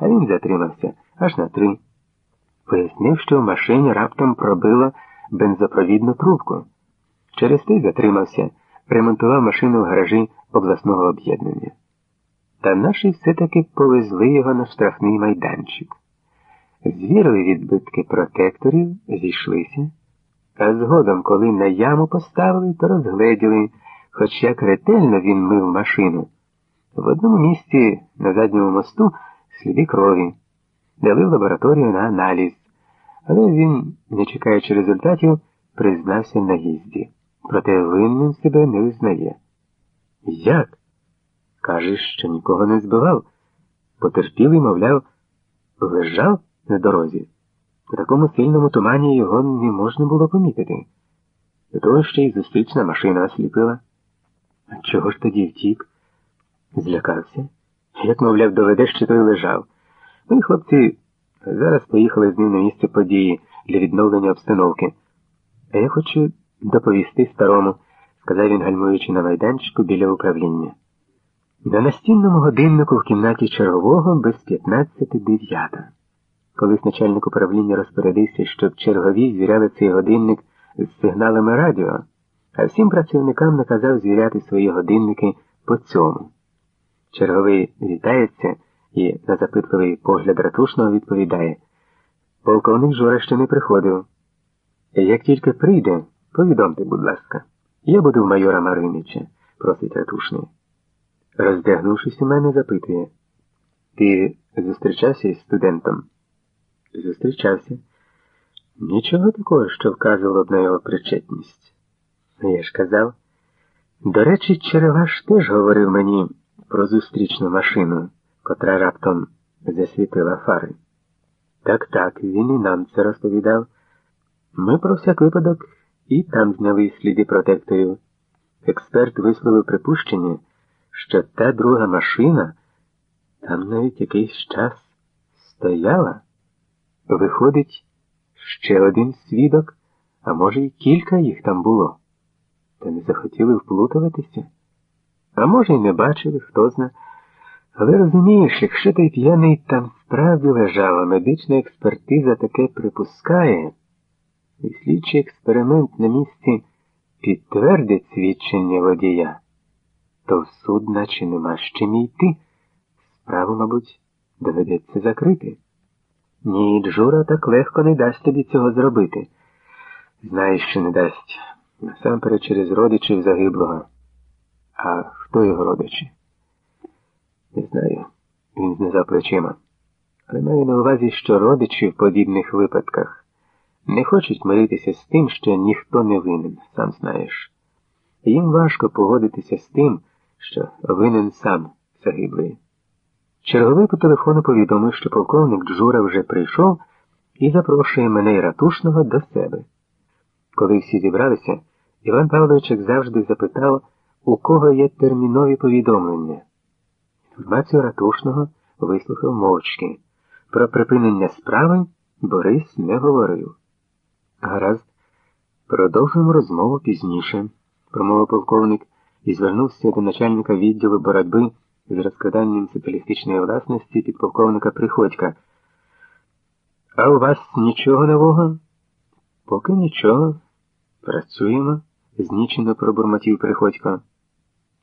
а він затримався аж на три. Пояснив, що в машині раптом пробило бензопровідну трубку. Через те затримався, ремонтував машину в гаражі обласного об'єднання. Та наші все-таки повезли його на штрафний майданчик. Звірили відбитки протекторів, зійшлися, а згодом, коли на яму поставили, то розгледіли, хоч як ретельно він мив машину. В одному місці на задньому мосту сліди крові, дали в лабораторію на аналіз, але він, не чекаючи результатів, признався на їзді. Проте винним себе не визнає. Як? Кажеш, що нікого не збивав. Потерпілий, мовляв, лежав на дорозі. У такому сильному тумані його не можна було помітити. До того ще й зустрічна машина осліпила. А чого ж тоді втік? Злякався. Як, мовляв, доведеш, що той лежав. Ми, хлопці, зараз поїхали з ним на місце події для відновлення обстановки. А я хочу доповісти старому, сказав він, гальмуючи на майданчику біля управління. На настінному годиннику в кімнаті чергового без 15 дев'ята. Колись начальник управління розпорядився, щоб чергові звіряли цей годинник з сигналами радіо, а всім працівникам наказав звіряти свої годинники по цьому. Черговий вітається і на запитливий погляд ратушного відповідає Полковник Жора ще не приходив. Як тільки прийде, повідомте, будь ласка, я буду в майора Маринича, просить ратушний. Роздягнувшись у мене, запитує Ти зустрічався із студентом? Зустрічався. Нічого такого, що вказувало б на його причетність. Я ж казав. До речі, Череваш теж говорив мені про зустрічну машину, котра раптом засвітила фари. Так, так, він і нам це розповідав. Ми про всяк випадок і там зняли сліди протекторів. Експерт висловив припущення, що та друга машина там навіть якийсь час стояла. Виходить, ще один свідок, а може, й кілька їх там було. Та не захотіли вплутуватися. А може, й не бачили, хто зна. Але розумієш, якщо той п'яний там справді лежав, а медична експертиза таке припускає, і слідчий експеримент на місці підтвердить свідчення водія, то в суд наче нема з чим йти. Справу, мабуть, доведеться закрити. Ні, Джура так легко не дасть тобі цього зробити. Знаєш, що не дасть. Насамперед через родичів загиблого. А хто його родичі? Не знаю. Він знизав плечима. Але маю на увазі, що родичі в подібних випадках не хочуть миритися з тим, що ніхто не винен, сам знаєш. Їм важко погодитися з тим, що винен сам загиблий. Черговий по телефону повідомив, що полковник Джура вже прийшов і запрошує мене і ратушного до себе. Коли всі зібралися, Іван Павлович завжди запитав, у кого є термінові повідомлення. Інформацію ратушного вислухав мовчки. Про припинення справи Борис не говорив. Гаразд, продовжуємо розмову пізніше, промовив полковник і звернувся до начальника відділу боротьби з розкраданням соціалістичної власності підполковника Приходька. А у вас нічого нового? Поки нічого. Працюємо, знічено пробурмотів Приходько.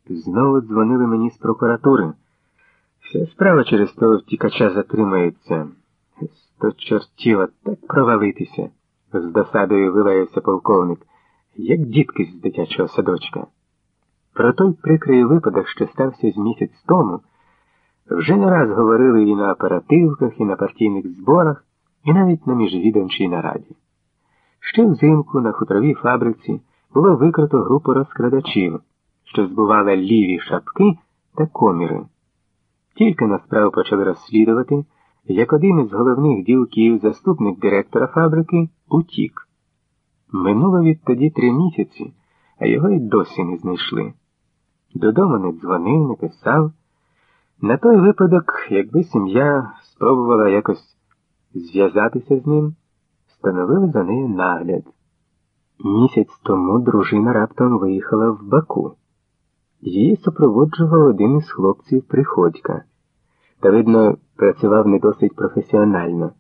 Знову дзвонили мені з прокуратури. Вся справа через того втікача затримається. Сто чортіла так провалитися, з досадою вилаявся полковник, як дітки з дитячого садочка. Про той прикрий випадок, що стався з місяць тому, вже не раз говорили і на оперативках, і на партійних зборах, і навіть на міжвідомчій нараді. Ще взимку на хутровій фабриці було викрито групу розкрадачів, що збували ліві шапки та коміри. Тільки на справу почали розслідувати, як один із головних ділків, заступник директора фабрики, утік. Минуло відтоді три місяці, а його й досі не знайшли. Додому не дзвонив, не писав. На той випадок, якби сім'я спробувала якось зв'язатися з ним, встановили за нею нагляд. Місяць тому дружина раптом виїхала в Баку. Її супроводжував один із хлопців Приходька. та, видно, працював не досить професіонально.